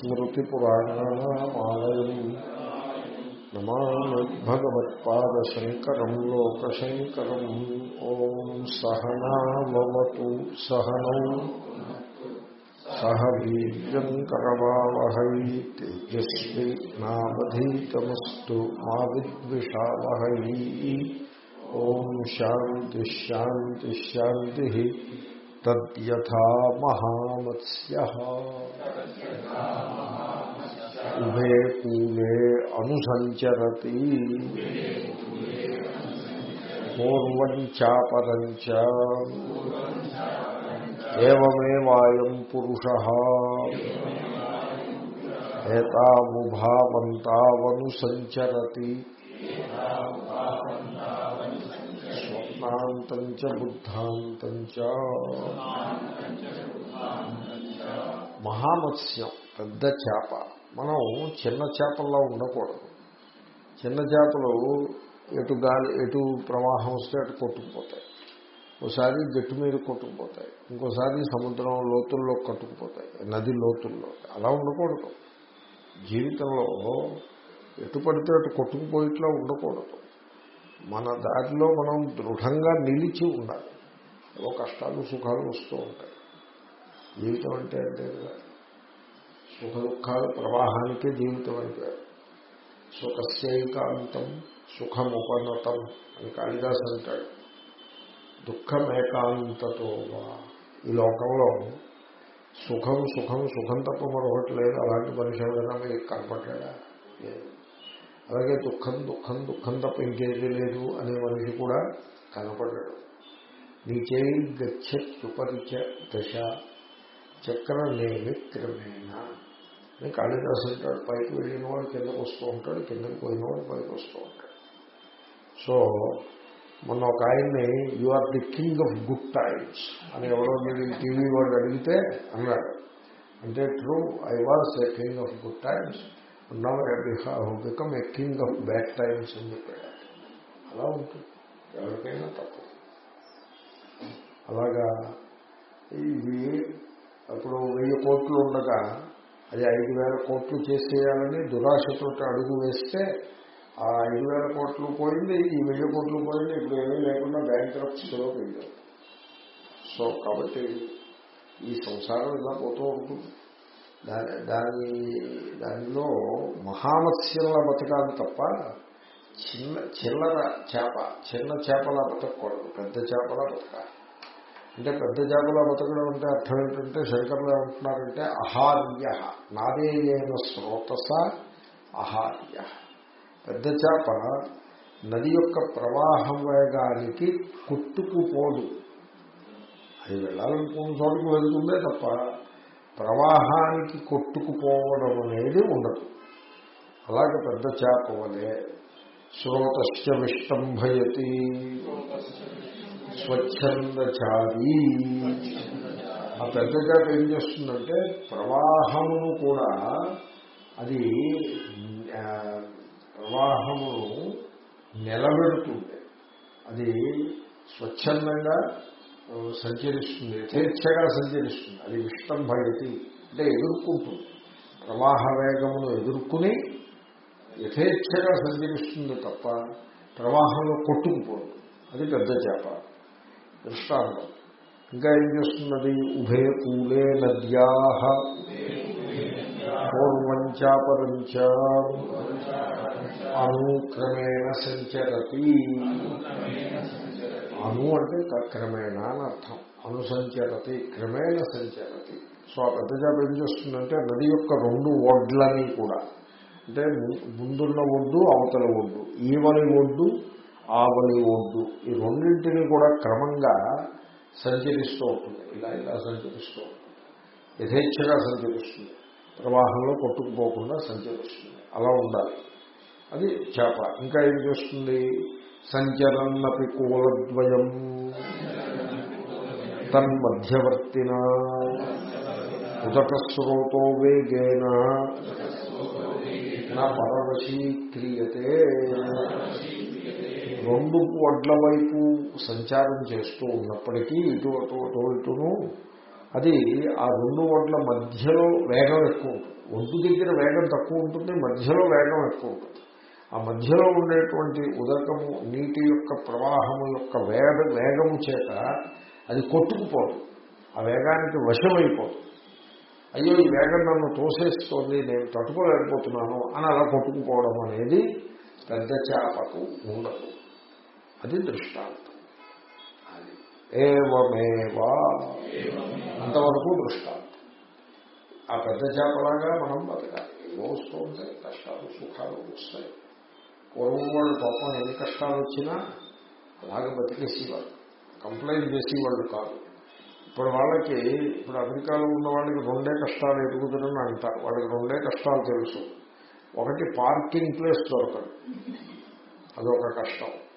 स्मृतिपुराणानामालयम् नमामद्भगवत्पादशङ्करम् लोकशङ्करम्। ॐ सहनामवतु सहनौ। सह वीर्यम् करवावहै तेजस्वी नावधीतमस्तु मा विद्विषावहै। ॐ शान्तिः। तद्यथा महामत्स्यः। శాంతి తద్యథా మహామత్స్య ఉభే కూలే అనుసంచరతి పూర్వం చాపరం చ ఏమేవాయం పురుష ఏతాముభావంతావనుసంచరతి స్వప్నాంతం చ బుద్ధాంతం చ మహామత్స్యం పెద్ద చేప. మనం చిన్న చేపల్లో ఉండకూడదు. చిన్న చేపలు ఎటు గాలి ఎటు ప్రవాహం వస్తే అటు కొట్టుకుపోతాయి. ఒకసారి గట్టు మీద కొట్టుకుపోతాయి. ఇంకోసారి సముద్రం లోతుల్లో కొట్టుకుపోతాయి. నది లోతుల్లో. అలా ఉండకూడదు. జీవితంలో ఎటు పడితే అటు కొట్టుకుపోయిట్లా ఉండకూడదు. మన దారిలో మనం దృఢంగా నిలిచి ఉండాలి. ఏవో కష్టాలు సుఖాలు వస్తూ ఉంటాయి. జీవితం అంటే అంటే సుఖ దుఃఖాలు ప్రవాహానికే జీవితం అయిపోయారు సుఖస్యైకాంతం సుఖముపనతం అని కాళిదాస్ అంటాడు. దుఃఖమేకాంతతో ఈ లోకంలో సుఖం సుఖం సుఖం తప్ప మరొకటి లేదు. అలాంటి మనిషి ఎవరైనా మీకు కనపడ్డా అలాగే దుఃఖం దుఃఖం దుఃఖం తప్ప ఇంకేది లేదు అనే మనిషి కూడా కనపడ్డాడు. గచ్చ గచ్చత్యుపరిచ దశ. చక్ర నేమి క్రమేణ అని కాళిదాసు అంటాడు పైకి వెళ్ళిన వాడు కిందకు వస్తూ ఉంటాడు కిందకి పోయిన వాడు పైకి వస్తూ ఉంటాడు సో మొన్న ఒక ఆయన్ని you are the king of good times అని ఎవరో మీరు టీవీ వాడు అడిగితే అన్నాడు అంటే true I was a king of good times now become a king of bad times అని చెప్పాడు అలా ఉంటుంది ఎవరికైనా తప్పు అలాగా ఇది అప్పుడు వెయ్యి కోట్లు ఉండగా అది ఐదు వేల కోట్లు చేసేయాలని దురాశతో అడుగు వేస్తే ఆ ఐదు వేల కోట్లు పోయింది ఈ వెయ్యి కోట్లు పోయింది ఇప్పుడు ఏమీ లేకుండా బ్యాంక్ రప్స్లో వెళ్ళాం సో కాబట్టి ఈ సంసారం ఇలా పోతూ ఉంటుంది. దాని దాని దానిలో మహామత్స్యంలా బతకాలి తప్ప చిన్న చిల్లర చేప చిన్న చేపలా బతకూడదు పెద్ద చేపలా బతకాలి. అంటే పెద్ద చేపలా బతకడం అంటే అర్థం ఏంటంటే శంకర్లు ఏమంటున్నారంటే అహార్య నాదేయైన స్రోతస అహార్య. పెద్ద చేప నది యొక్క ప్రవాహం వేగానికి కొట్టుకుపోదు అది వెళ్ళాలనుకున్న చోటుకు వెళ్తుందే తప్ప ప్రవాహానికి కొట్టుకుపోవడం అనేది ఉండదు. అలాగే పెద్ద చేప వలే శ్రోతశ్చ విష్టంభయతి. స్వచ్ఛందచారి. ఆ పెద్ద చేప ఏం చేస్తుందంటే ప్రవాహమును కూడా అది ప్రవాహమును నిలబెడుతుంది అది స్వచ్ఛందంగా సంచరిస్తుంది యథేచ్ఛగా సంచరిస్తుంది అది ఇష్టం భయతి అంటే ఎదుర్కొంటుంది. ప్రవాహ వేగమును ఎదుర్కొని యథేచ్ఛగా సంచరిస్తుంది తప్ప ప్రవాహంలో కొట్టుకుపోదు. అది పెద్ద చేప. దృష్టాంతం ఇంకా ఏం చేస్తున్నది? ఉభయ కూలే నద్యా పూర్వంచాపరంచ అనుక్రమేణ సంచరతి. అను అంటే క్రమేణ అని అర్థం. అనుసంచరతి క్రమేణ సంచరతి. సో ఆ పెద్ద చేప ఏం చేస్తుందంటే నది యొక్క రెండు ఒడ్లని కూడా. అంటే ముందున్న ఒడ్డు అవతల ఒడ్డు ఈవని ఒడ్డు ఆవలి ఒడ్డు ఈ రెండింటిని కూడా క్రమంగా సంచరిస్తూ ఉంటుంది ఇలా ఇలా సంచరిస్తూ ఉంటుంది యథేచ్ఛగా సంచరిస్తుంది. ప్రవాహంలో కొట్టుకుపోకుండా సంచరిస్తుంది. అలా ఉండాలి. అది చేప. ఇంకా ఏం చేస్తుంది? సంచరన్నపి కూలద్వయం తన్మధ్యవర్తిన ఉదకస్రోతో వేగేన నా పరవశీక్రియతే రెండు వడ్ల వైపు సంచారం చేస్తూ ఉన్నప్పటికీ ఇటు అటు ఇటును అది ఆ రెండు వడ్ల మధ్యలో వేగం ఎక్కువ ఒడ్డు దగ్గర వేగం తక్కువ ఉంటుంది మధ్యలో వేగం ఎక్కువ ఉంటుంది. ఆ మధ్యలో ఉండేటువంటి ఉదకము నీటి యొక్క ప్రవాహము యొక్క వేగ వేగము చేత అది కొట్టుకుపోదు. ఆ వేగానికి వశమైపోదు. అయ్యో ఈ వేగం నన్ను తోసేస్తోంది నేను తట్టుకోలేకపోతున్నాను అని అలా కొట్టుకుపోవడం అనేది పెద్ద చేపకు ఉండదు. అది దృష్టాంతం. అది. ఏవమేవా? అంతవరకు దృష్టాంతం. ఆ పెద్ద చేపలాగా మనం బతకాలి. ఏవో వస్తూ ఉంటాయి కష్టాలు సుఖాలు వస్తాయి. పూర్వం వాళ్ళు పాపం ఎన్ని కష్టాలు వచ్చినా అలాగే బతికేసేవాళ్ళు కంప్లైంట్ చేసేవాళ్ళు కాదు. ఇప్పుడు వాళ్ళకి ఇప్పుడు అమెరికాలో ఉన్న వాళ్ళకి రెండే కష్టాలు ఎదుగుతుందని అంటారు. వాళ్ళకి రెండే కష్టాలు తెలుసు. ఒకటి పార్కింగ్ ప్లేస్ దొరకదు. అదొక కష్టం.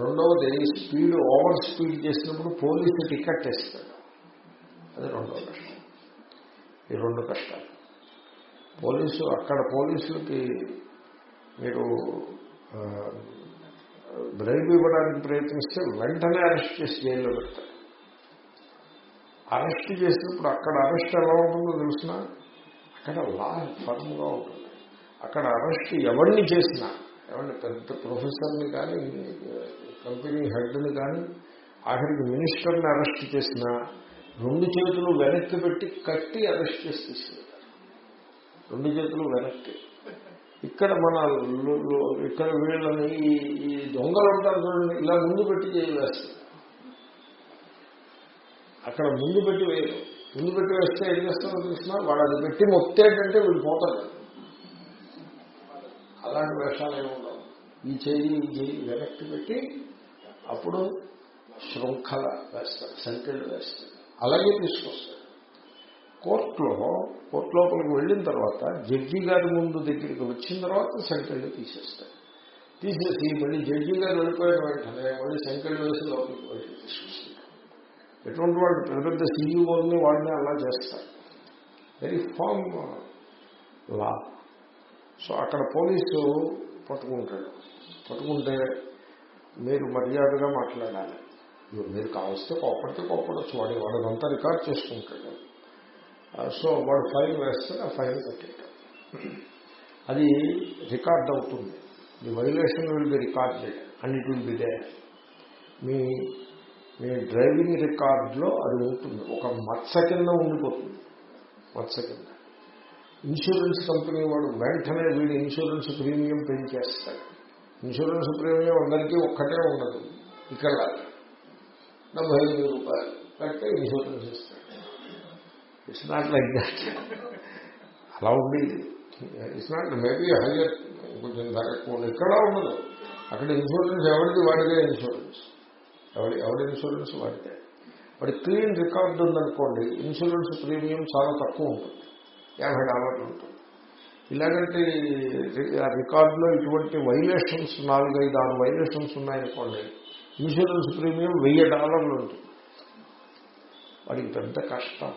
రెండవది స్పీడ్ ఓవర్ స్పీడ్ చేసినప్పుడు పోలీసు టికెట్ ఇస్తాడు అది రెండవ కష్టం ఈ రెండు కష్టాలు. పోలీసు అక్కడ పోలీసులకి మీరు బ్రైబ్ ఇవ్వడానికి ప్రయత్నిస్తే వెంటనే అరెస్ట్ చేసి జైల్లో పెడతారు. అరెస్ట్ చేసినప్పుడు అక్కడ అరెస్ట్ ఎలా ఉంటుందో తెలిసిన? అక్కడ లా ఫర్మ్గా ఉంటుంది. అక్కడ అరెస్ట్ ఎవరిని చేసినా ఎవరిని పెద్ద ప్రొఫెసర్ని కానీ కంపెనీ హెడ్ని కానీ ఆఖరికి మినిస్టర్ని అరెస్ట్ చేసినా రెండు చేతులు వెనక్కి పెట్టి కట్టి అరెస్ట్ చేసి తీసుకెళ్తారు రెండు చేతులు వెనక్కి. ఇక్కడ మన ఇక్కడ వీళ్ళని ఈ దొంగలు ఉంటారు చూడండి ఇలా ముందు పెట్టి చేయవేస్తారు అక్కడ ముందు పెట్టి వేయరు. ముందు పెట్టి వేస్తే ఏం చేస్తారో తెలిసిన వాడు అది పెట్టి మొత్తేటంటే వీళ్ళు పోతారు. అలాంటి వేషాలు ఏమి ఉండవు. ఈ చేయి ఈ చేయి వెనక్కి పెట్టి అప్పుడు శృంఖల వేస్తారు సంఖ్యలు వేస్తారు అలాగే తీసుకొస్తారు కోర్టులో కోర్టు లోపలికి వెళ్ళిన తర్వాత జడ్జి గారి ముందు దగ్గరికి వచ్చిన తర్వాత సంఖ్యలు తీసేస్తారు తీసేసి మళ్ళీ జడ్జి గారు వెళ్ళిపోయిన వెంటనే మళ్ళీ సంఖ్యలు వేసి లోపలికి వెళ్ళి తీసుకొస్తారు ఎటువంటి వాళ్ళు పెద్ద పెద్ద సీఈఓల్ని వాళ్ళని అలా చేస్తారు. వెరీ ఫామ్ లా సో అక్కడ పోలీసు పట్టుకుంటాడు. పట్టుకుంటే మీరు మర్యాదగా మాట్లాడాలి. మీరు కావలిస్తే కోపడితే కోపడచ్చు వాడు వాడిదంతా రికార్డ్ చేసుకుంటాడు. సో వాడు ఫైల్ వేస్తే ఆ ఫైన్ కట్టేయటం అది రికార్డ్ అవుతుంది. మీ violation will be recorded and it will be there మీ మీ డ్రైవింగ్ రికార్డులో అది ఉంటుంది. ఒక మత్స కింద ఉండిపోతుంది. మత్స కింద. ఇన్సూరెన్స్ కంపెనీ వాడు వెంటనే వీడి ఇన్సూరెన్స్ ప్రీమియం పెంచేస్తాడు ఇన్సూరెన్స్ ప్రీమియం అందరికీ ఒక్కటే ఉండదు. ఇక్కడ డెబ్బై ఐదు రూపాయలు కట్టే ఇన్సూరెన్స్ ఇస్తాడు. ఇట్స్ నాట్ లైక్ దాట్ అలా ఉండేది. ఇట్స్ నాట్ మేబీ హయ్యర్ కొంచెం ధర ఇక్కడ ఉండదు. అక్కడ ఇన్సూరెన్స్ ఎవరిది వాడిదే ఇన్సూరెన్స్. ఎవరి ఎవరి ఇన్సూరెన్స్ వాడితే వాడి క్లీన్ రికార్డు ఉందనుకోండి ఇన్సూరెన్స్ ప్రీమియం చాలా తక్కువ ఉంటుంది. యాభై డాలర్లు ఉంటుంది. ఇలాగంటే ఆ రికార్డులో ఇటువంటి వైలేషన్స్ నాలుగైదు ఆరు వైలేషన్స్ ఉన్నాయనుకోండి ఇన్సూరెన్స్ ప్రీమియం వెయ్యి డాలర్లు ఉంటుంది. వాడికి పెద్ద కష్టం.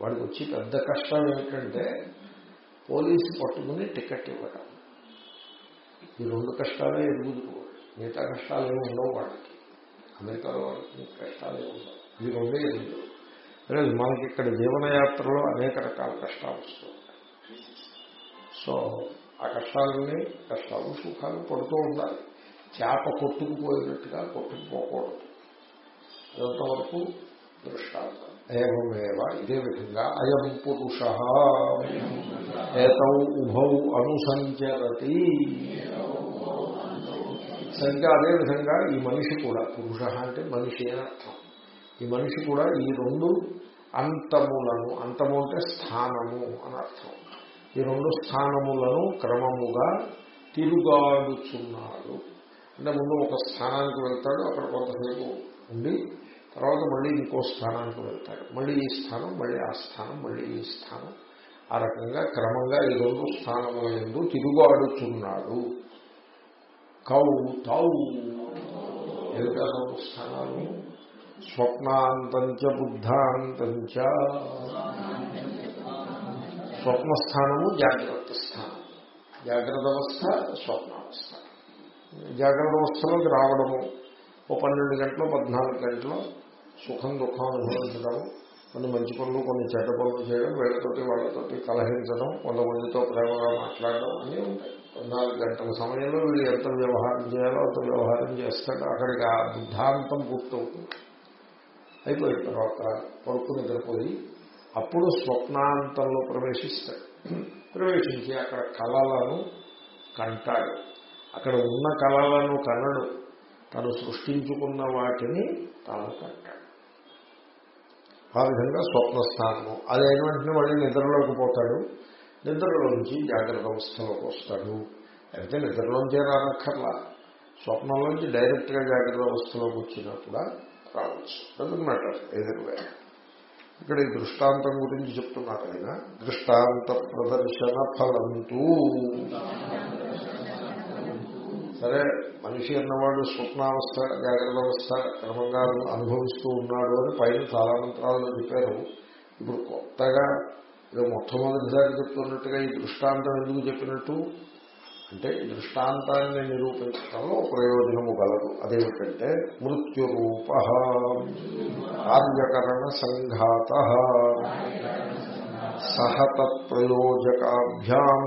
వాడికి వచ్చి పెద్ద కష్టం ఏమిటంటే పోలీసు పట్టుకుని టికెట్ ఇవ్వడం ఈ రెండు కష్టాలే ఎదుగుతుకోవాలి మిగతా కష్టాలు ఏమి ఉండవు వాళ్ళకి అమెరికాలో వాళ్ళకి కష్టాలు ఏమి ఉండవు. ఈ రెండే ఎదుగు మనకి ఇక్కడ జీవనయాత్రలో అనేక రకాల కష్టాలు వస్తాయి. సో ఆ కష్టాలని కష్టాలు సుఖాలు పడుతూ ఉండాలి. చేప కొట్టుకుపోయినట్టుగా కొట్టుకుపోకూడదు. అంతవరకు దృష్టాంతం. ఏమేవ ఇదే విధంగా అయం పురుష ఏతౌ ఉభౌ అనుసంచరతి. సరిగ్గా అదేవిధంగా ఈ మనిషి కూడా పురుష అంటే మనిషి అని అర్థం. ఈ మనిషి కూడా ఈ రెండు అంతములను అంతము అంటే స్థానము అని అర్థం. ఈ రెండు స్థానములను క్రమముగా తిరుగాడుచున్నాడు. అంటే ముందు ఒక స్థానానికి వెళ్తాడు అక్కడ కొంతసేపు ఉండి తర్వాత మళ్ళీ ఇంకో స్థానానికి వెళ్తాడు. మళ్ళీ ఈ స్థానం మళ్ళీ ఆ స్థానం మళ్ళీ ఈ స్థానం. ఆ రకంగా క్రమంగా ఈ రెండు స్థానముల ఎందు తిరుగాడుచున్నాడు. కౌ తౌ ఎదుగా రెండు స్థానాలు? స్వప్నాంతంచ బుద్ధాంతంచ. స్వప్నస్థానము జాగ్రత్త స్థానం జాగ్రత్త అవస్థ స్వప్నావస్థ. జాగ్రత్త అవస్థలోకి రావడము ఓ పన్నెండు గంటలు పద్నాలుగు గంటలు సుఖం దుఃఖం అనుభవించడం కొన్ని మంచి పనులు కొన్ని చెడ్డ పనులు చేయడం వీళ్ళతోటి వాళ్ళతోటి కలహించడం కొంతమందితో ప్రేమగా మాట్లాడడం అన్నీ ఉంటాయి. పద్నాలుగు గంటల సమయంలో వీళ్ళు ఎంత వ్యవహారం చేయాలో అంత వ్యవహారం చేస్తాడు. అక్కడికి ఆ బుద్ధాంతం పూర్తవుతుంది అయిపోయిన తర్వాత పడుకుని నిద్రపోయి అప్పుడు స్వప్నాంతంలో ప్రవేశిస్తాడు ప్రవేశించి అక్కడ కళలను కంటాడు. అక్కడ ఉన్న కళలను కనడు. తను సృష్టించుకున్న వాటిని తాను కంటాడు. ఆ విధంగా స్వప్నస్థానము. అది అయిన వెంటనే మళ్ళీ నిద్రలోకి పోతాడు. నిద్రలోంచి జాగ్రత్త అవస్థలోకి వస్తాడు. అయితే నిద్రలోంచే రానక్కర్లా. స్వప్నంలోంచి డైరెక్ట్గా జాగ్రత్త అవస్థలోకి వచ్చినా కూడా రావచ్చు. డజన్ మ్యాటర్ ఎదురువే ఇక్కడ ఈ దృష్టాంతం గురించి చెప్తున్నారు ఆయన. దృష్టాంత ప్రదర్శన ఫలంతూ. సరే మనిషి అన్నవాడు స్వప్నావస్థ జాగ్రత్త అవస్థ క్రమంగా అనుభవిస్తూ ఉన్నాడు అని పైన చాలా మంత్రాలు చెప్పారు. ఇప్పుడు కొత్తగా ఇక మొట్టమొదటిసారి చెప్తున్నట్టుగా ఈ దృష్టాంతం ఎందుకు చెప్పినట్టు? అంటే ఈ దృష్టాంతాన్ని నిరూపించడంలో ప్రయోజనము గలదు. అదేమిటంటే మృత్యురూప కార్యకరణ సంఘాత సహత ప్రయోజకాభ్యాం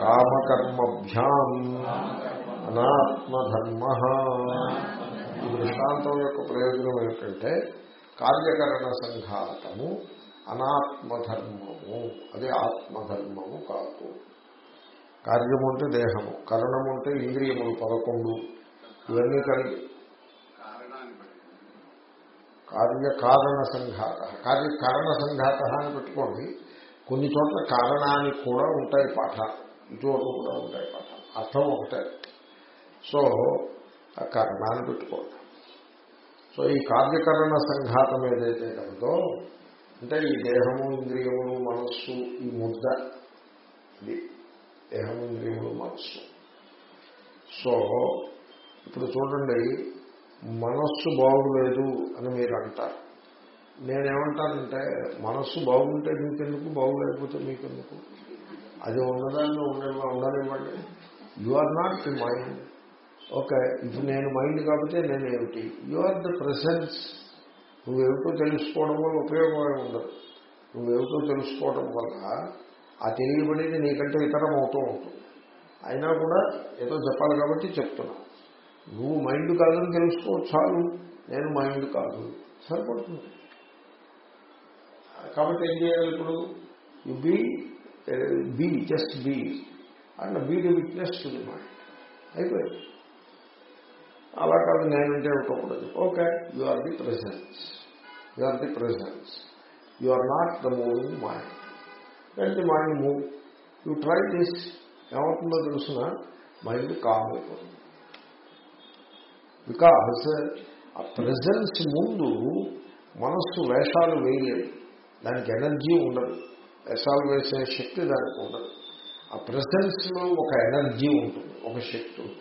కామకర్మభ్యాం అనాత్మధర్మ. ఈ దృష్టాంతం యొక్క ప్రయోజనం ఏమిటంటే కార్యకరణ సంఘాతము అనాత్మధర్మము అదే ఆత్మధర్మము కాదు. కార్యము అంటే దేహము కరణము అంటే ఇంద్రియములు పదకొండు. ఇవన్నీ కలిగి కార్యకారణ సంఘాత కార్యకారణ సంఘాత అని పెట్టుకోండి. కొన్ని చోట్ల కారణానికి కూడా ఉంటాయి పాఠాలు. ఇటువంటి కూడా ఉంటాయి పాఠాలు. అర్థం ఒకటే. సో ఆ కారణాన్ని పెట్టుకోండి. సో ఈ కార్యకరణ సంఘాతం ఏదైతే కలదో అంటే ఈ దేహము ఇంద్రియములు మనస్సు ఈ ముద్ద ఇది దేహము ఇంద్రియములు మనస్సు. సో ఇప్పుడు చూడండి మనస్సు బాగులేదు అని మీరు అంటారు. నేనేమంటానంటే మనస్సు బాగుంటే మీకెందుకు బాగులేకపోతే మీకెందుకు? అది ఉన్నదాన్ని ఉండేలా ఉండాలివ్వండి you are not the mind okay ఇప్పుడు నేను మైండ్ కాబట్టి నేను ఏమిటి? యు ఆర్ ద ప్రెసెన్స్ నువ్వేమిటో తెలుసుకోవడం వల్ల ఉపయోగమే ఉండదు నువ్వేమిటో తెలుసుకోవడం వల్ల ఆ తెలియబడేది నీకంటే ఇతరం అవుతూ ఉంటుంది. అయినా కూడా ఏదో చెప్పాలి కాబట్టి చెప్తున్నా. నువ్వు మైండ్ కాదని తెలుసుకో చాలు. నేను మైండ్ కాదు. సరిపడుతుంది. కాబట్టి ఏం చేయాలి ఇప్పుడు? You be be just be and be the witness to the mind అయిపోయింది. అలా కాదు నేనంటే ఒకప్పుడు okay you are the presence you are the presence you are not the moving mind let mind move you try this ఏమవుతుందో తెలుసిన? Mind calm అయిపోతుంది. Because ఆ presence ముందు మనస్సు వేషాలు వేయలేదు. దానికి ఎనర్జీ ఉండదు. వేషాలు వేసే శక్తి దానికి ఉండదు. ఆ ప్రజెన్స్లో ఒక ఎనర్జీ ఉంటుంది. ఒక శక్తి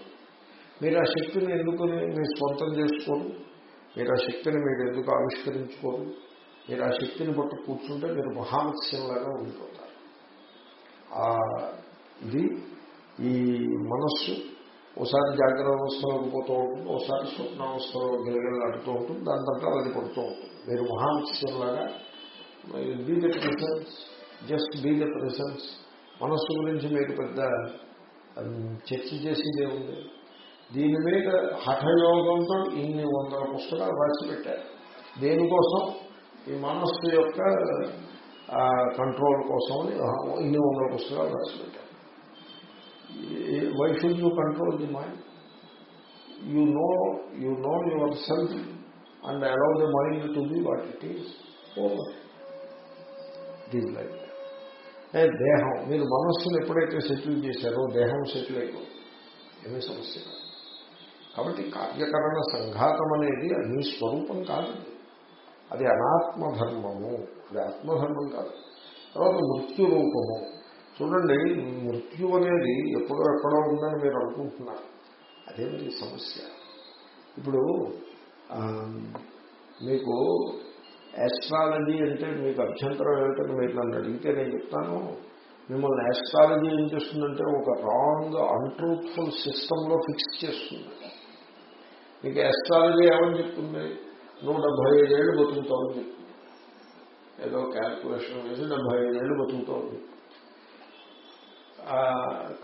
మీరు ఆ శక్తిని ఎందుకు మీరు స్వంతం చేసుకోరు? మీరు ఆ శక్తిని మీరు ఎందుకు ఆవిష్కరించుకోరు? మీరు ఆ శక్తిని బట్టి కూర్చుంటే మీరు మహామత్స్యంలాగా ఉండిపోతారు. ఇది ఈ మనస్సు ఓసారి జాగ్రత్త అవస్థలోకి పోతూ ఉంటుంది ఓసారి స్వప్నావస్థలో గిలగిలాడుతూ ఉంటుంది దాని తర్వాత అది పడుతూ ఉంటుంది. మీరు మహామత్స్యంలాగా be the presence just be the presence మనస్సు గురించి మీకు పెద్ద చర్చ చేసేదే ఉంది. దీని మీద హఠయోగంతో ఇన్ని వందల పుస్తకాలు రాసిపెట్టారు దేనికోసం? ఈ మనస్సు యొక్క కంట్రోల్ కోసం ఇన్ని వందల పుస్తకాలు రాసిపెట్టారు. Why should you control the mind you know you know yourself and allow the mind to be what it is over these life దేహం మీరు మనస్సును ఎప్పుడైతే సెటిల్ చేశారో దేహం సెటిల్ అయిపోతుంది. ఏమీ సమస్య కాదు. కాబట్టి కార్యకరణ సంఘాతం అనేది అది స్వరూపం కాదు. అది అనాత్మధర్మము. అది ఆత్మధర్మం కాదు. తర్వాత మృత్యు రూపము. చూడండి మృత్యు అనేది ఎప్పుడో ఎక్కడో ఉందని మీరు అనుకుంటున్నారు. అదే మీ సమస్య. ఇప్పుడు మీకు యాస్ట్రాలజీ అంటే మీకు అభ్యంతరం ఏమిటని మీరు నన్ను అడిగితే నేను చెప్తాను. మిమ్మల్ని యాస్ట్రాలజీ ఏం చేస్తుందంటే ఒక రాంగ్ అన్ట్రూత్ఫుల్ సిస్టంలో ఫిక్స్ చేస్తుంది. మీకు యాస్ట్రాలజీ ఏమని చెప్తుంది? నూట డెబ్బై ఐదేళ్ళు బతుకుతామని చెప్తుంది. ఏదో క్యాల్కులేషన్ వేసి డెబ్బై ఐదేళ్ళు బతుకుతోంది.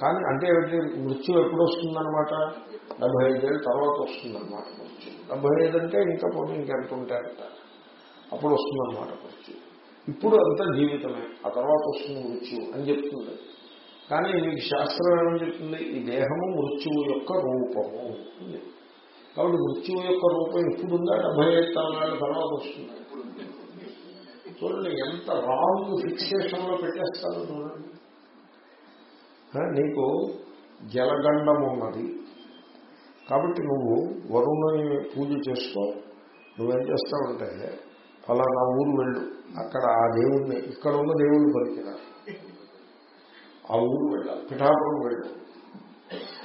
కానీ అంటే ఏమిటి? మృత్యు ఎప్పుడు వస్తుందనమాట డెబ్బై ఐదేళ్ళ తర్వాత వస్తుందన్నమాట మృత్యు. డెబ్బై ఐదు అంటే ఇంకా పోనీ ఇంకెంత ఉంటాయంట. అప్పుడు వస్తుందన్నమాట మృత్యు. ఇప్పుడు అంతా జీవితమే. ఆ తర్వాత వస్తుంది మృత్యు అని చెప్తుంది. కానీ మీకు శాస్త్రం ఏమని చెప్తుంది? ఈ దేహము మృత్యువు యొక్క రూపము కాబట్టి మృత్యువు యొక్క రూపం ఇప్పుడు ఉందా డెబ్బై ఐదు తరాల తర్వాత వస్తుంది. చూడండి ఎంత రాంగ్ ఫిక్సేషన్లో పెట్టేస్తారు చూడండి. నీకు జలగండం ఉన్నది. కాబట్టి నువ్వు వరుణుని పూజ చేసుకో. నువ్వేం చేస్తావంటే ఫలానా ఊరు వెళ్ళు. అక్కడ ఆ దేవుణ్ణి ఇక్కడ ఉన్న దేవుడు పలికిరా ఆ ఊరు వెళ్ళాలి పిఠాపురం వెళ్ళు.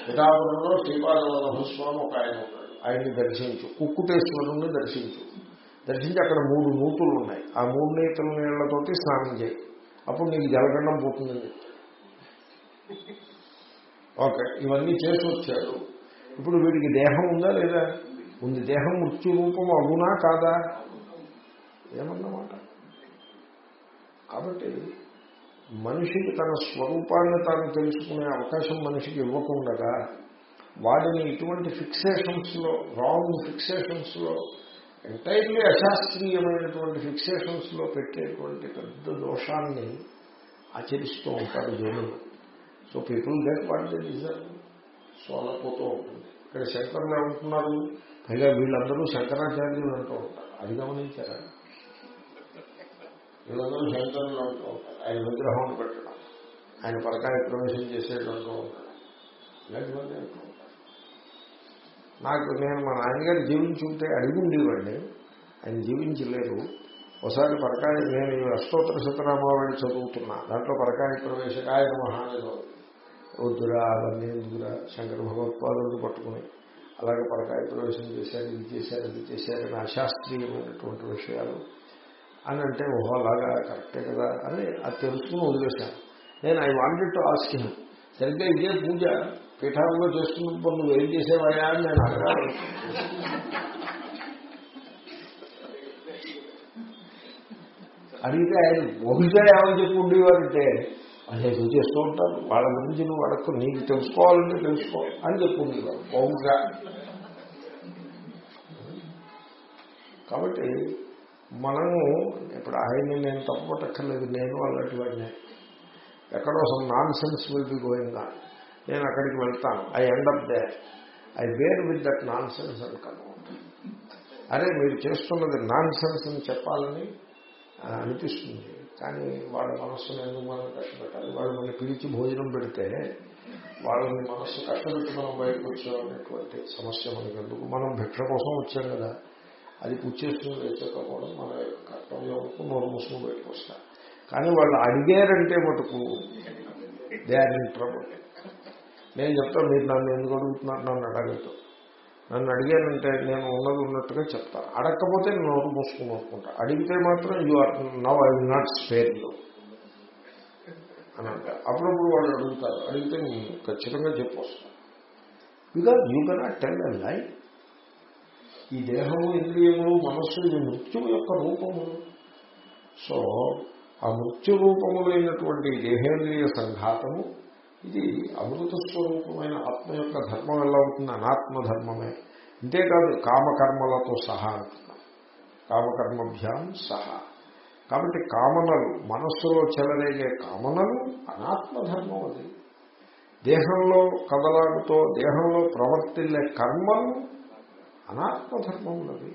పిఠాపురంలో శ్రీపాదవల్లభ స్వామి ఒక ఆయన ఉన్నాడు. ఆయన్ని దర్శించు. కుక్కుటేశ్వరుణ్ణి దర్శించు. దర్శించి అక్కడ మూడు నూతులు ఉన్నాయి. ఆ మూడు నీతుల నీళ్ళతోటి స్నానం చేయి. అప్పుడు నీకు జలగండం పోతుందని ఓకే ఇవన్నీ చేసి వచ్చాడు ఇప్పుడు వీడికి దేహం ఉందా లేదా? ఉంది. దేహం మృత్యు రూపం అవునా కాదా? ఏమన్నమాట? కాబట్టి మనిషికి తన స్వరూపాన్ని తాను తెలుసుకునే అవకాశం మనిషికి ఇవ్వకుండగా వాడిని ఇటువంటి ఫిక్సేషన్స్లో రాంగ్ ఫిక్సేషన్స్లో ఎంటైర్లీ అశాస్త్రీయమైనటువంటి ఫిక్సేషన్స్లో పెట్టేటువంటి పెద్ద దోషాన్ని ఆచరిస్తూ ఉంటారు జనులు. So people get what they deserve so అలా పోతూ ఉంటుంది. ఇక్కడ శంకరులు ఏమంటున్నారు? పైగా వీళ్ళందరూ శంకరాచార్యులు అంటూ ఉంటారు. అది గమనించారా? వీళ్ళందరూ శంకరులు అంటూ ఉంటారు. ఆయన విగ్రహం పెట్టడం. ఆయన పరకాయ ప్రవేశం చేసేటంటూ ఉంటారు. ఇలాంటివన్నీ అంటూ ఉంటారు. నాకు నేను మా నాన్నగారు జీవించుంటే అడిగి ఉండేవాడిని. ఆయన జీవించలేరు. ఒకసారి పరకాయ నేను అష్టోత్తర శతనామావళి చదువుతున్నా. దాంట్లో పరకాయ ప్రవేశకాయ మహానలో వద్దురా అవన్నీ ఎందుకురా? శంకర భగవత్పాదులను పట్టుకుని అలాగే పరకాయ ప్రవేశం చేశారు ఇది చేశారు ఇది అని అశాస్త్రీయమైనటువంటి విషయాలు. అని అంటే ఓహో అలాగా కరెక్టే కదా అని అది తెలుసుకుని వదిలేశాను. నేను I wanted to ask him సరిగ్గా ఇదే పూజ. పీఠాలలో చేస్తున్నప్పుడు నువ్వు ఏం చేసేవాయా అని నేను అడగాలి. అడిగితే ఆయన బహుశా ఏమని చెప్పి ఉండేవారంటే అదే ఏదో చేస్తూ ఉంటారు. వాళ్ళ గురించి నువ్వు అడగకు నీకు తెలుసుకోవాలంటే తెలుసుకో అని చెప్పి ఉండేవారు. బహుశా. కాబట్టి మనము ఇప్పుడు ఆయన్ని నేను తప్పట్టక్కర్లేదు నేను అలాంటి వాడిని. ఎక్కడో some nonsense will be going on నేను అక్కడికి వెళ్తాను. I end up there I were with that nonsense అని అరే మీరు చేస్తున్నది నాన్ సెన్స్ అని చెప్పాలని అనిపిస్తుంది. కానీ వాళ్ళ మనస్సును ఎందుకు మనం కష్టపెట్టాలి? వాళ్ళు మనం పిలిచి భోజనం పెడితే వాళ్ళని మనస్సు కష్టపెట్టి మనం బయటకు వచ్చామనేటువంటి సమస్య మనకి ఎందుకు? మనం భిక్ష కోసం వచ్చాం కదా. అది పుచ్చేసుకుని తెచ్చకపోవడం మన కర్తవ్యం నోరు మూసుకుని బయటకు వస్తాం కానీ వాళ్ళు అడిగారంటే మటుకు దే ఆర్ ఇన్ ట్రబుల్ నేను చెప్తాను మీరు నన్ను ఎందుకు అడుగుతున్నారు? నన్ను అడగదు నన్ను అడిగానంటే నేను ఉన్నది ఉన్నట్టుగా చెప్తాను అడగకపోతే నేను నోరు మూసుకుని ఊరుకుంటా అడిగితే మాత్రం you are now I will not spare you అని అంటారు అప్పుడప్పుడు వాళ్ళు అడుగుతారు అడిగితే నేను ఖచ్చితంగా చెప్పొస్తాను because you cannot tell a lie ఈ దేహము ఇంద్రియము మనస్సు ఇది మృత్యువు యొక్క రూపము. సో ఆ మృత్యు రూపములైనటువంటి దేహేంద్రియ సంఘాతము ఇది అమృత స్వరూపమైన ఆత్మ యొక్క ధర్మం ఎలా అవుతుంది అనాత్మ ధర్మమే అంతేకాదు కామకర్మలతో సహా అంటున్నాం. కామకర్మభ్యాం సహా. కాబట్టి కామనలు మనస్సులో చెలరేగే కామనలు అనాత్మ ధర్మం అది. దేహంలో కదలాడుతో దేహంలో ప్రవర్తిల్లే కర్మలు అనాత్మ ధర్మములవి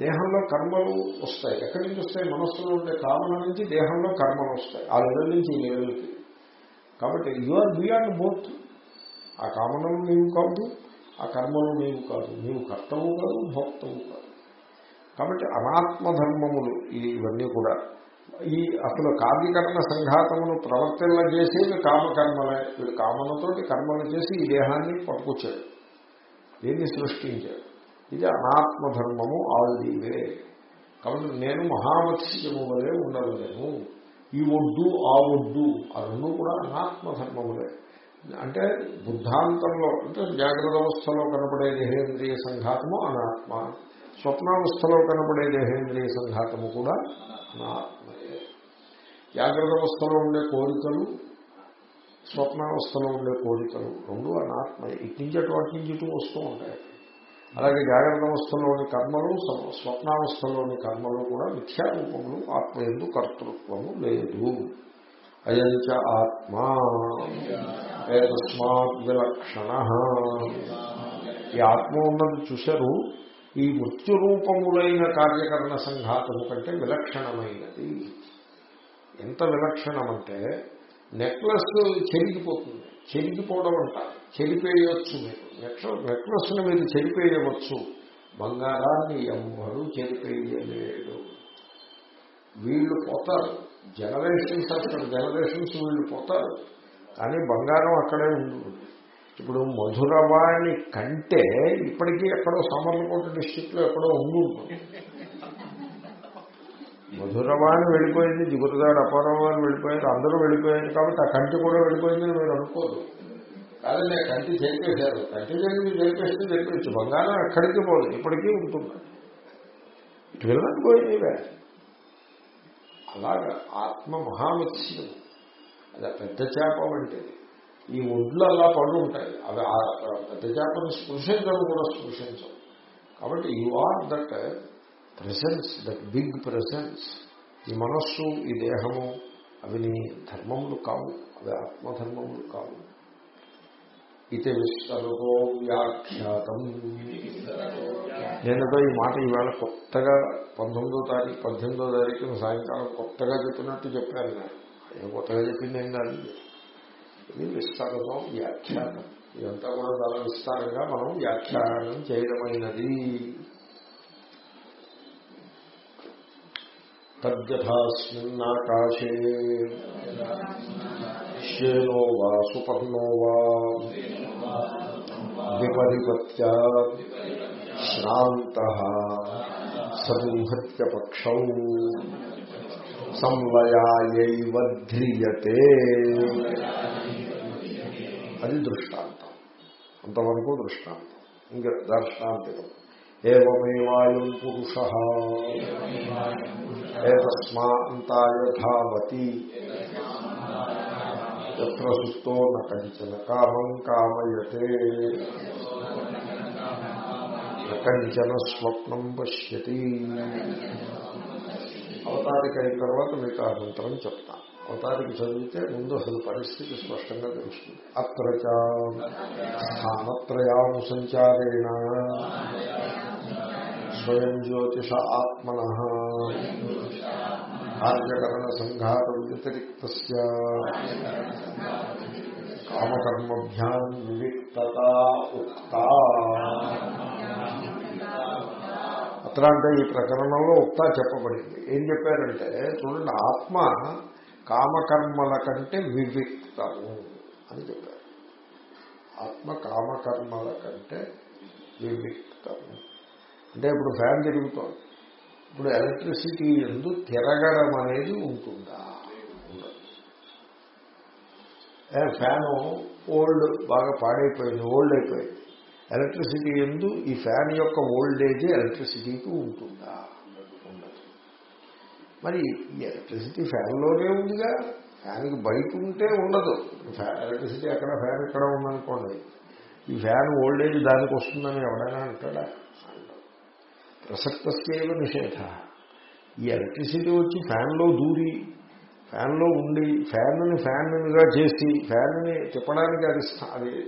దేహంలో కర్మలు వస్తాయి. ఎక్కడి నుంచి వస్తాయి? మనస్సులో ఉండే కామన నుంచి దేహంలో కర్మలు వస్తాయి. ఆ లెవెల్ నుంచి ఈ లెవెల్కి. కాబట్టి యు ఆర్ బియాండ్ బోత్ ఆ కామనలు నీవు కాదు ఆ కర్మలు నీవు కాదు. నీవు కర్తవు కాదు భోక్తవు కాదు. కాబట్టి అనాత్మధర్మములు ఇవన్నీ కూడా ఈ అసలు కార్యకరణ సంఘాతమును ప్రవర్తిల్లజేసేవి కామకర్మలే. వీడు కామనతోటి కర్మలు చేసి ఈ దేహాన్ని పట్టుకొచ్చాడు. దీన్ని సృష్టించాడు. ఇది అనాత్మధర్మము ఆల్దీవే కాబట్టి నేను మహామత్స్యము వలె ఉండలేను ఈ ఒడ్డు ఆ ఒడ్డు ఆ రెండు కూడా అనాత్మ ధర్మములే అంటే బుద్ధాంతంలో అంటే జాగ్రత్త అవస్థలో కనపడే దేహేంద్రియ సంఘాతము అనాత్మ. స్వప్నావస్థలో కనపడే దేహేంద్రియ సంఘాతము కూడా అనాత్మయే. జాగ్రత్త అవస్థలో ఉండే కోరికలు స్వప్నావస్థలో ఉండే కోరికలు రెండు అనాత్మయే. ఇటు నుంచి అటు వాటి నుంచి ఇటు వస్తూ ఉంటాయి. అలాగే జాగ్రత్త అవస్థలోని కర్మలు స్వప్నావస్థలోని కర్మలు కూడా మిథ్యారూపములు ఆత్మ ఎందు కర్తృత్వము లేదు. అయంచ ఆత్మా ఏతస్మాత్ విలక్షణ. ఈ ఆత్మ ఉన్నది చూశారు ఈ మృత్యురూపములైన కార్యకరణ సంఘాతము కంటే విలక్షణమైనది. ఎంత విలక్షణమంటే నెక్లెస్ చెరిగిపోతుంది. చెరిగిపోవడం అంట చెరిపేయొచ్చు మీరు నెక్లెస్ నెక్లెస్ను మీరు చెరిపేయవచ్చు. బంగారాన్ని ఎవ్వరూ చెరిపేయలేడు వీళ్ళు పోతారు. జనరేషన్స్ అక్కడ జనరేషన్స్ వీళ్ళు పోతారు. కానీ బంగారం అక్కడే ఉంటుంది ఇప్పుడు మధురవాణి కంటే ఇప్పటికీ ఎక్కడో సామర్లకోట డిస్టిక్లో ఎక్కడో ఉండుంటుంది మధురవాణి వెళ్ళిపోయింది జిగురుగాడు అపారవాణి వెళ్ళిపోయారు అందరూ వెళ్ళిపోయారు కాబట్టి ఆ కంటి కూడా వెళ్ళిపోయిందని మీరు అనుకోరు. కాదండి కంటి జరిపేశారు కంటి జరిగి జరిపేస్తే జరిపించు బంగారం ఎక్కడికి పోదు ఇప్పటికీ ఉంటుంది. ఇటు వెళ్ళడానికి పోయిందివే అలాగా ఆత్మ మహామత్స్యం. అది పెద్ద చేప వంటిది. ఈ ఒడ్లు అలా పళ్ళు ఉంటాయి. అవి ఆ పెద్ద చేపను స్పృశించడం కూడా స్పృశించవు. కాబట్టి you are that presence that big presence ఈ మనస్సు ఈ దేహము అవి నీ ధర్మములు కావు. అవి ఆత్మధర్మములు కావు. ఇది విస్తరతో వ్యాఖ్యాతం నేనుగా ఈ మాట ఈవేళ కొత్తగా పంతొమ్మిదో తారీఖు పద్దెనిమిదో తారీఖున సాయంకాలం కొత్తగా చెప్పినట్టు చెప్పాను నేను ఏం కొత్తగా చెప్పింది ఏం కాదు ఇది. ఇది విస్తరతో వ్యాఖ్యానం. ఇదంతా కూడా చాలా విస్తారంగా మనం వ్యాఖ్యానం చేయడమైనది. తద్యథాస్మిన్నాకాశే శ్యేనో వా సుపర్ణో వా విపరిపత్య శ్రాంత సంహత్య పక్షౌ సంలయాయైవ ధ్రియతే అది దృష్టాంతం. అంతవరకు దృష్టాంతం. ఇంకా దర్శనాంతికం ఏమేవాయం పురుష? ఏతస్మాంతాయథావతి ఎత్ర సుస్థో నకంచన కామం కామయతే నకంచన స్వప్నం పశ్యతి అవతారిక అయిన తర్వాత మీకు ఆ మంత్రం చెప్తాను అవతారిక చదివితే ముందు అసలు పరిస్థితి స్పష్టంగా తెలుస్తుంది. అత్ర స్థానత్రయాను సంచారేణ స్వయం జ్యోతిష ఆత్మన. కార్యకరణ సంఘాత వ్యతిరిక్త కామకర్మభ్యాం వివిక్త ఉక్త. అత్ర అంటే ఈ ప్రకరణంలో ఉక్త చెప్పబడింది. ఏం చెప్పారంటే చూడండి ఆత్మ కామకర్మల కంటే వివిక్తము అని చెప్పారు. ఆత్మ కామకర్మల కంటే వివిక్తము. అంటే ఇప్పుడు ఫ్యాన్ తిరుగుతోంది. ఇప్పుడు ఎలక్ట్రిసిటీ ఎందు తిరగడం అనేది ఉంటుందా? ఫ్యాను ఓల్డ్ బాగా పాడైపోయింది ఓల్డ్ అయిపోయింది. ఎలక్ట్రిసిటీ ఎందు ఈ ఫ్యాన్ యొక్క ఓల్డేజ్ ఎలక్ట్రిసిటీకి ఉంటుందా? ఉండదు మరి ఈ ఎలక్ట్రిసిటీ ఫ్యాన్లోనే ఉందిగా. ఫ్యాన్కి బయట ఉంటే ఉండదు. ఎలక్ట్రిసిటీ ఎక్కడ ఫ్యాన్ ఎక్కడ ఉందనుకోండి. ఈ ఫ్యాన్ ఓల్డేజ్ దానికి వస్తుందని ఎవడైనా అంటాడా ప్రసక్తస్యవ నిషేధ. ఈ ఎలక్ట్రిసిటీ వచ్చి ఫ్యాన్లో దూరి ఫ్యాన్లో ఉండి ఫ్యాన్ని ఫ్యాన్గా చేసి ఫ్యాన్ని తిప్పడానికి అది అది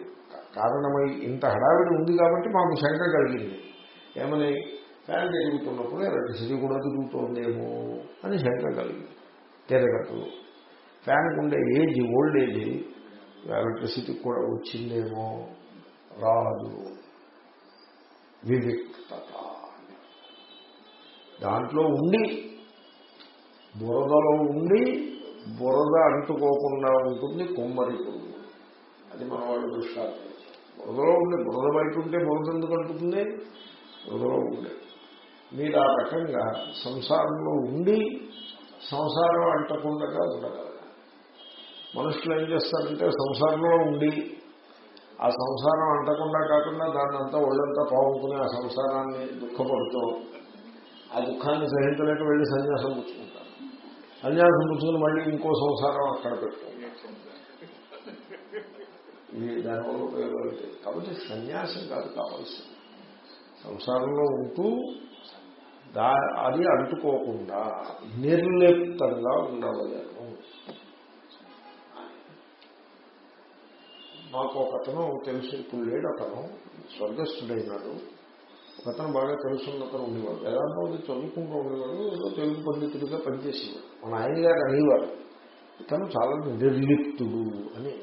కారణమై ఇంత హడావిడి ఉంది కాబట్టి మాకు శంక కలిగింది. ఏమని? ఫ్యాన్ తిరుగుతున్నప్పుడు ఎలక్ట్రిసిటీ కూడా తిరుగుతోందేమో అని శంక కలిగింది. తిరగదు ఫ్యాన్కు ఉండే ఏజ్ ఓల్డ్ ఏజ్ ఎలక్ట్రిసిటీ కూడా వచ్చిందేమో. రాదు వివిక్తత. దాంట్లో ఉండి బురదలో ఉండి బురద అంటుకోకుండా ఉంటుంది కొమ్మరి పురుగు అది మన వాళ్ళు దృష్టాలు బురదలో ఉండి బురద బయట ఉంటే బురద ఎందుకు అంటుతుంది? బురదలో ఉండే. మీరు ఆ రకంగా సంసారంలో ఉండి సంసారం అంటకుండా ఉండగలరు మనుషులు ఏం చేస్తారంటే సంసారంలో ఉండి ఆ సంసారం అంటకుండా కాకుండా దాన్నంతా ఒళ్ళంతా పావుకుని ఆ సంసారాన్ని దుఃఖపడుతూ ఆ దుఃఖాన్ని సహించలేక వెళ్ళి సన్యాసం పుచ్చుకుంటారు. సన్యాసం పుచ్చుకుని మళ్ళీ ఇంకో సంసారం అక్కడ పెట్టుకుంటారు. ఇది దానివల్ల ఉపయోగాలు కాబట్టి సన్యాసం కాదు కావాల్సింది సంసారంలో ఉంటూ దా అది అంటుకోకుండా నిర్లిప్తంగా ఉండవలేము మాకు ఒక అతను తెలుసు ఇప్పుడు లేడు అతను స్వర్గస్థుడైనాడు. అతను బాగా తెలుసున్న అతను ఉండేవాడు. వేదాంతం అది చదువుకుంటూ ఉండేవాడు. ఏదో తెలుగు పండితుడిగా పనిచేసేవాడు. మన ఆయన గారు అనేవారు. ఇతను చాలా నిర్లిప్తుడు అని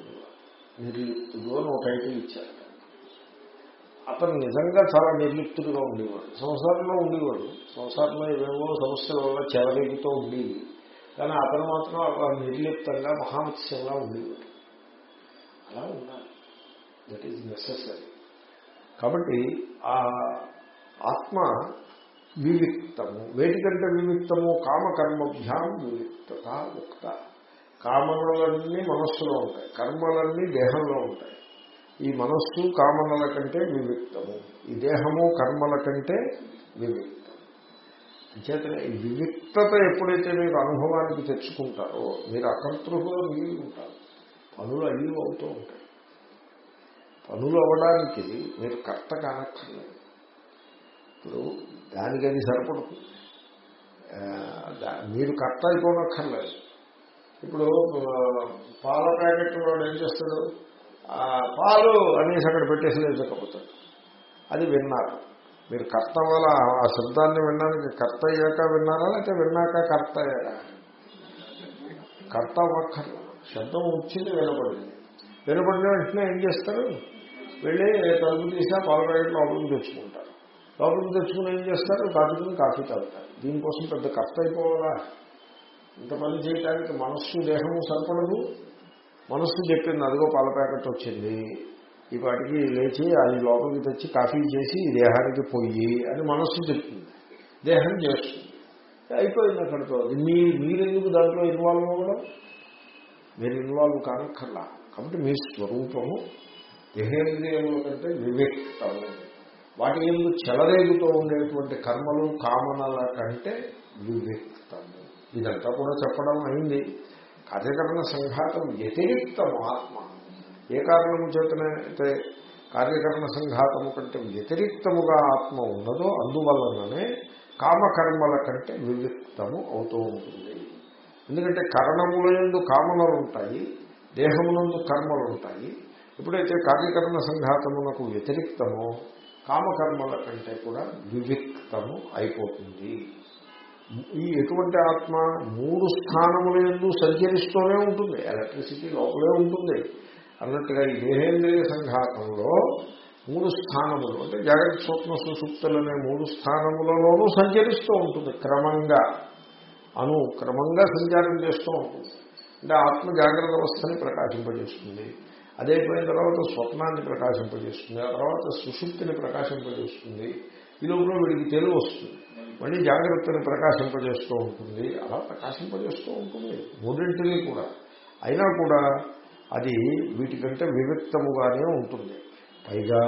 నిర్లిప్తుడు అని ఒక టైటిల్ ఇచ్చారు. అతను నిజంగా చాలా నిర్లిప్తుడుగా ఉండేవాడు. సంసారంలో ఉండేవాడు. సంసారంలో ఏవేవో సమస్యల వల్ల చెలరేగుతూ ఉండేది. కానీ అతను మాత్రం అలా నిర్లిప్తంగా మహామత్స్యంగా ఉండేవాడు. అలా ఉండాలి. దట్ ఈజ్ నెససరీ కాబట్టి ఆ ఆత్మ వివిక్తము వేటికంటే వివిక్తము కామకర్మభ్యాం వివిక్తత ముక్త. కామనలన్నీ మనస్సులో ఉంటాయి. కర్మలన్నీ దేహంలో ఉంటాయి. ఈ మనస్సు కామనల కంటే వివిక్తము ఈ దేహము కర్మల కంటే వివిక్తం చేతనే ఈ వివిక్తత ఎప్పుడైతే మీరు అనుభవానికి తెచ్చుకుంటారో మీరు అకర్తృగా మిగిలి ఉంటారు. పనులు అయ్యి అవుతూ ఉంటాయి. పనులు అవ్వడానికి మీరు కర్త కానక్కర్లేదు. ఇప్పుడు దానికి అది సరిపడుతుంది దా- మీరు కరెక్ట్ అయిపోనక్కర్లేదు. ఇప్పుడు పాల ప్యాకెట్ వాడు ఏం చేస్తాడు? ఆ, పాలు అనేసి అక్కడ పెట్టేసి లేచకపోతాడు. అది విన్నారు. మీరు కర్త వల్ల ఆ శబ్దాన్ని వినడానికి కర్త అయ్యాక విన్నారా? లేకపోతే విన్నాక కర్త అయ్యారా? కర్త అవ్వక్కర్ల శబ్దం వచ్చింది వినపడింది. వినపడిన వెంటనే ఏం చేస్తారు? వెళ్ళి తలుపు తీసా పాల ప్యాకెట్ లోపలికి తెచ్చుకుంటారు. లోపలికి తెచ్చుకుని ఏం చేస్తారు? కాఫీని కాఫీ తాగుతారు. దీనికోసం పెద్ద కష్ట అయిపోవాలా? ఇంత పని చేయటానికి మనస్సు దేహము సరిపడదు. మనస్సు చెప్పింది అదిగో పాల ప్యాకెట్ వచ్చింది. ఈ వాటికి లేచి అది లోపలికి తెచ్చి కాఫీ చేసి దేహానికి పోయి అని మనస్సు చెప్తుంది. దేహం చేస్తుంది. అయిపోయింది అక్కడితో మీ మీరెందుకు దాంట్లో ఇన్వాల్వ్ అవ్వడం? మీరు ఇన్వాల్వ్ కానక్కర్లా. కాబట్టి మీ స్వరూపము దేహేంద్రియముల కంటే వివిక్తము వాటి ఎందు చెలరేగుతూ ఉండేటువంటి కర్మలు కామనల కంటే వివిక్తము. ఇదంతా కూడా చెప్పడం అయింది. కార్యకరణ సంఘాతం వ్యతిరిక్తము ఆత్మ. ఏ కారణము చేతనైతే కార్యకరణ సంఘాతము కంటే వ్యతిరిక్తముగా ఆత్మ ఉన్నదో అందువలననే కామకర్మల కంటే వివిక్తము అవుతూ ఉంటుంది. ఎందుకంటే కరణముల ఎందు కామనలు ఉంటాయి దేహమునందు కర్మలు ఉంటాయి. ఎప్పుడైతే కార్యకరణ సంఘాతమునకు వ్యతిరిక్తమో కామకర్మల కంటే కూడా వివిక్తము అయిపోతుంది. ఈ ఎటువంటి ఆత్మ మూడు స్థానముల ఎందు సంచరిస్తూనే ఉంటుంది. ఎలక్ట్రిసిటీ లోపలే ఉంటుంది. అన్నట్టుగా ఈ దేహేంద్రియ సంఘాతంలో మూడు స్థానములు అంటే జాగ్రత్త స్వప్న సుషుప్తులు మూడు స్థానములలోనూ సంచరిస్తూ ఉంటుంది క్రమంగా. అను క్రమంగా సంచారం చేస్తూ ఉంటుంది. అంటే ఆత్మ జాగ్రత్త అవస్థని ప్రకాశింపజేస్తుంది. అదైపోయిన తర్వాత స్వప్నాన్ని ప్రకాశింపజేస్తుంది ఆ తర్వాత సుషుప్తిని ప్రకాశింపజేస్తుంది. ఈ లోపల వీడికి తెలివి వస్తుంది. మళ్ళీ జాగ్రత్తని ప్రకాశింపజేస్తూ ఉంటుంది. అలా ప్రకాశింపజేస్తూ ఉంటుంది. మూడింటిని కూడా. అయినా కూడా అది వీటికంటే వివిక్తముగానే ఉంటుంది. పైగా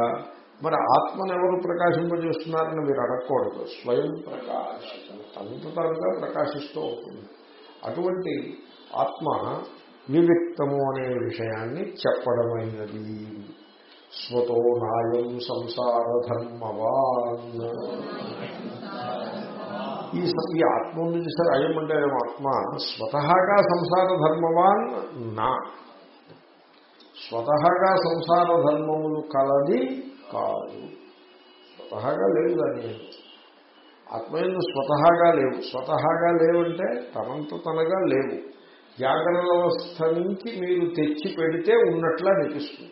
మరి ఆత్మను ఎవరు ప్రకాశింపజేస్తున్నారని మీరు అడగకూడదు. స్వయం ప్రకాశం తనంత ప్రకాశిస్తూ ఉంటుంది. అటువంటి ఆత్మ వివిక్తము అనే విషయాన్ని చెప్పడమైనది. స్వతో నాయం సంసార ధర్మవాన్ ఈ ఈ ఆత్మ ఉంది చూసారు అయం అంటే ఆత్మ. స్వతహాగా సంసార ధర్మవాన్ నా. స్వతహాగా సంసార ధర్మములు కలది కాదు. స్వతహాగా లేవు దాన్ని ఆత్మయందు స్వతహాగా లేవు. స్వతహాగా లేవంటే తనంత తనగా లేవు. జాగరణ అవస్థ నుంచి మీరు తెచ్చి పెడితే ఉన్నట్లా అనిపిస్తుంది.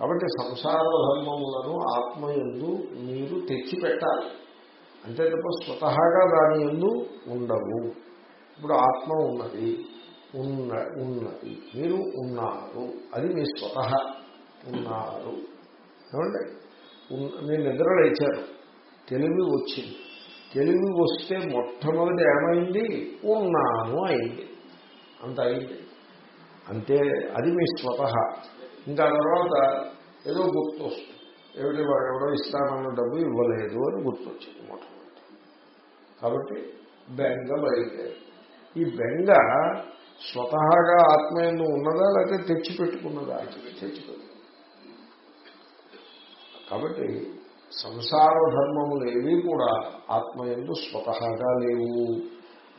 కాబట్టి సంసార ధర్మములను ఆత్మ ఎందు మీరు తెచ్చి పెట్టాలి. అంతే తప్ప స్వతహాగా దాని ఎందు ఉండవు. ఇప్పుడు ఆత్మ ఉన్నది ఉన్న ఉన్నది. మీరు ఉన్నారు. అది మీ స్వతహ ఉన్నారు. ఏమండి? మీరు నిద్ర లేచారు. తెలివి వచ్చింది. తెలివి వస్తే మొట్టమొదటి ఏమైంది? ఉన్నాను అయింది. అంత అయింది. అంతే అది మీ స్వతహ. ఇంకా తర్వాత ఏదో గుర్తు వస్తుంది. ఏమిటి వాడు ఎవడో ఇస్తానన్న డబ్బు ఇవ్వలేదు అని గుర్తొచ్చింది మొట్టమొదటి. కాబట్టి బెంగ బయలుదేరి. ఈ బెంగ స్వతహాగా ఆత్మయందు ఉన్నదా లేకపోతే తెచ్చిపెట్టుకున్నదా? తెచ్చిపెట్టు కాబట్టి సంసార ధర్మములు ఏవి కూడా ఆత్మయందు స్వతహాగా లేవు.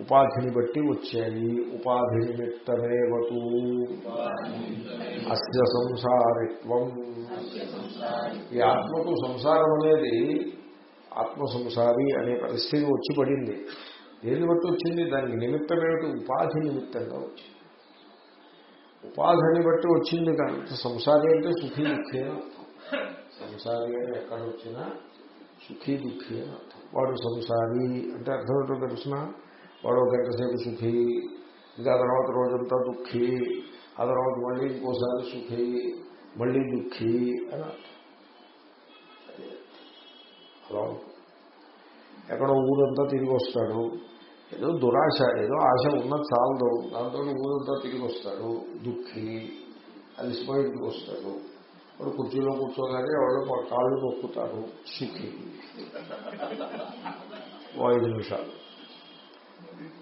ఉపాధిని బట్టి వచ్చాయి. ఉపాధి నిమిత్తమేవతూ? అస్య సంసారిత్వం. ఈ ఆత్మకు సంసారం అనేది ఆత్మ సంసారి అనే పరిస్థితి వచ్చి పడింది. దేని బట్టి వచ్చింది? దానికి నిమిత్తం ఏమిటి? ఉపాధి నిమిత్తంగా వచ్చింది. ఉపాధిని బట్టి వచ్చింది కనుక సంసారి అంటే సుఖీ దుఃఖి అని అర్థం. సంసారి అని ఎక్కడ వచ్చినా సుఖీ దుఃఖీ అని అర్థం. వాడు సంసారి అంటే అర్థం ఏంటో తెలుసిన? వాడు ఒక గంట సేపు సుఖీ. ఇంకా తర్వాత రోజంతా దుఃఖి. ఆ తర్వాత మళ్ళీ ఇంకోసారి సుఖీ. మళ్ళీ దుఃఖి అని అలా ఎక్కడో ఊరంతా తిరిగి వస్తాడు. ఏదో దురాశ ఏదో ఆశ ఉన్నది చాలదు. దాంతో ఊరంతా తిరిగి వస్తాడు. దుఃఖి. అలిసిపోయి ఇంటికి వస్తాడు. వాడు కుర్చీలో కూర్చోగానే వాళ్ళు కాళ్ళు నొక్కుతారు. సుఖి. ఓ ఐదు నిమిషాలు.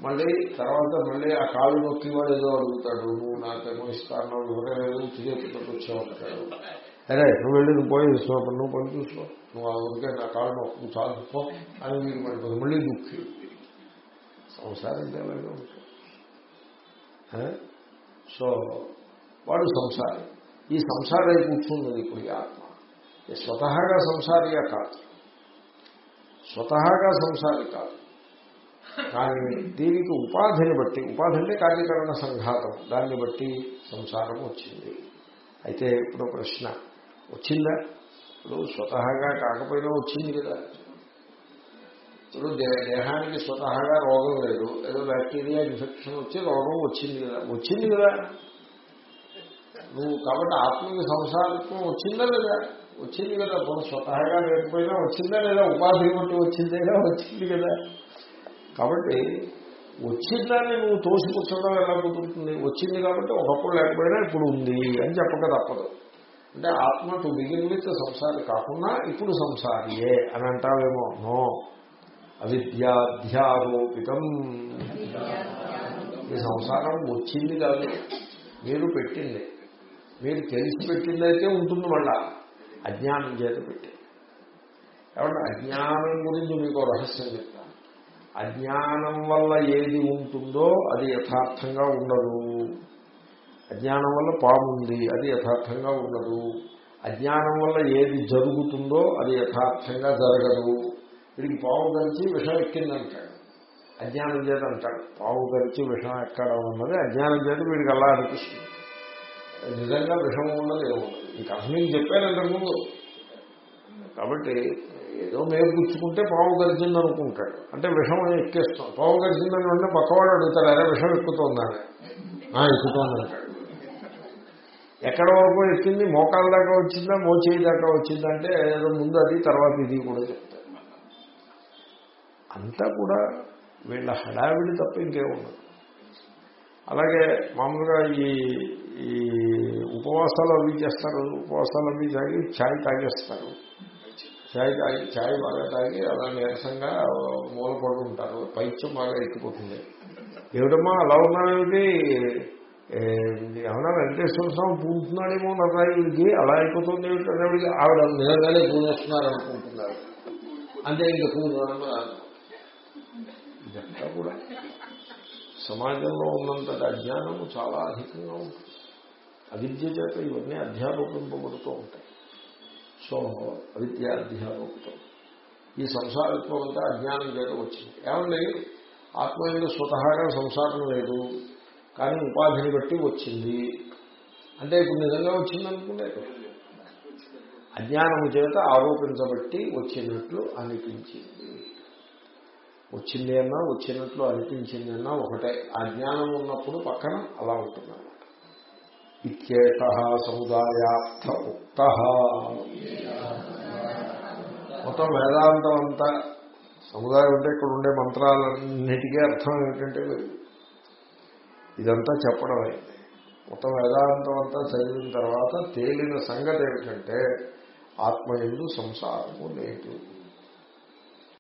మళ్ళీ తర్వాత మళ్ళీ ఆ కాళ్ళు నొక్కి వాడు ఏదో అడుగుతాడు నువ్వు నాకేమో ఇస్తాను ఎవరైనా ఏదో చేతితో వచ్చేవాడు అరే నువ్వు వెళ్ళి నువ్వు పోయి చూసుకో నువ్వు పని చూసుకో. నువ్వు ఆ ఊరికే నా కాళ్ళు నొక్కు చాలు పో అని మీరు పడిపోతుంది. మళ్ళీ దుఃఖి సంసారం అంటే సో వాడు సంసారి. ఈ సంసారం కూర్చున్నది ఇప్పుడు ఈ ఆత్మ. స్వతహాగా సంసారిగా కాదు. స్వతహాగా సంసారి కాదు. కానీ దీనికి ఉపాధిని బట్టి ఉపాధి అంటే కార్యకరణ సంఘాతం. దాన్ని బట్టి సంసారం వచ్చింది. అయితే ఇప్పుడు ప్రశ్న వచ్చిందా? ఇప్పుడు స్వతహాగా కాకపోయినా వచ్చింది కదా. ఇప్పుడు దేహానికి స్వతహాగా రోగం లేదు. ఏదో బ్యాక్టీరియా ఇన్ఫెక్షన్ వచ్చి రోగం వచ్చింది కదా. వచ్చింది కదా. నువ్వు కాబట్టి ఆత్మకి సంసారత్వం వచ్చిందా లేదా? వచ్చింది కదా. ఇప్పుడు స్వతహాగా లేకపోయినా వచ్చిందా లేదా? ఉపాధి బట్టి వచ్చిందేనా వచ్చింది కదా. కాబట్టి వచ్చిందాన్ని నువ్వు తోసిపుచ్చడం ఎలా కుదురుతుంది? వచ్చింది కాబట్టి ఒకప్పుడు లేకపోయినా ఇప్పుడు ఉంది అని చెప్పక తప్పదు. అంటే ఆత్మ టు బిగిన్ విత్ సంసారి కాకుండా ఇప్పుడు సంసారియే అని అంటావేమో? నో. అవిద్యాధ్యారోపితం. ఈ సంసారం వచ్చింది కాదు. మీరు పెట్టింది. మీరు తెలిసి పెట్టిందైతే ఉంటుంది మళ్ళా. అజ్ఞానం చేత పెట్టి కాబట్టి అజ్ఞానం గురించి మీకు రహస్యం చెప్తాను. అజ్ఞానం వల్ల ఏది ఉంటుందో అది యథార్థంగా ఉండదు. అజ్ఞానం వల్ల పాముంది అది యథార్థంగా ఉండదు. అజ్ఞానం వల్ల ఏది జరుగుతుందో అది యథార్థంగా జరగదు. వీడికి పాము కలిసి విషం ఎక్కిందంటాడు. అజ్ఞానం చేత అంటాడు. పాము కలిసి విషం ఎక్కడం అన్నది అజ్ఞానం చేత వీడికి అలా అనిపిస్తుంది. నిజంగా విషం ఉన్నది ఏముండదు ఈ కథ మీకు చెప్పాను ఇంతకుముందు. కాబట్టి ఏదో మేపుచ్చుకుంటే పుచ్చుకుంటే గర్జింది అనుకుంటాడు. అంటే విషం ఎక్కేస్తాం. పావు గర్జిందని ఉంటే పక్కవాడు అడుగుతాడు అరే విషం ఎక్కుతోందని ఎక్కుతోందంటాడు ఎక్కడ వరకు ఎక్కింది మోకాల దాకా వచ్చిందా మోచేయి దాకా వచ్చిందంటే ఏదో ముందు అది తర్వాత ఇది కూడా చెప్తారు అంతా కూడా వీళ్ళ హడావిడి తప్ప ఇంకేముండదు అలాగే మామూలుగా ఈ ఈ ఉపవాసాలు అవి చేస్తారు ఉపవాసాలు అవి తాగి ఛాయ్ తాగేస్తారు. ఛాయ్ తాగి ఛాయ్ బాగా తాగి అలా నీరసంగా మూల పడి ఉంటారు పైత్యం బాగా ఎక్కిపోతుంది. ఏమిటమ్మా అలా ఉన్నాడేమిటి ఏమన్నా వెంకటేశ్వర స్వామి పూడుతున్నాడేమో నర్రాయుడికి అలా అయిపోతుంది ఏమిటనేవాడికి ఆవిడ నిజంగానే పూనేస్తున్నారు అనుకుంటున్నారు. అంతే ఇంకా ఇదంతా కూడా సమాజంలో ఉన్నంత అజ్ఞానము చాలా అధికంగా ఉంటుంది. అవిద్య చేత ఇవన్నీ అధ్యారోపింపబడుతూ ఉంటాయి. సో అవిద్య అధ్యారోపితం ఈ సంసారత్వం అంతా అజ్ఞానం చేత వచ్చింది. ఏమండి? ఆత్మయంలో స్వతహాగా సంసారం లేదు కానీ ఉపాధిని బట్టి వచ్చింది. అంటే ఇప్పుడు నిజంగా వచ్చింది అజ్ఞానం చేత ఆరోపించబట్టి వచ్చినట్లు అనిపించింది. వచ్చింది అన్నా వచ్చినట్లు అనిపించింది అన్నా ఒకటే. అజ్ఞానం ఉన్నప్పుడు పక్కన అలా ఉంటున్నారు ఇత్యేత సముదాయార్థ ఉక్త మొత్తం వేదాంతం అంతా సముదాయం అంటే ఇక్కడ ఉండే మంత్రాలన్నిటికీ అర్థం ఏమిటంటే ఇదంతా చెప్పడం అయింది మొత్తం వేదాంతం అంతా చదివిన తర్వాత తేలిన సంగతి ఏమిటంటే ఆత్మ ఎందు సంసారము లేదు.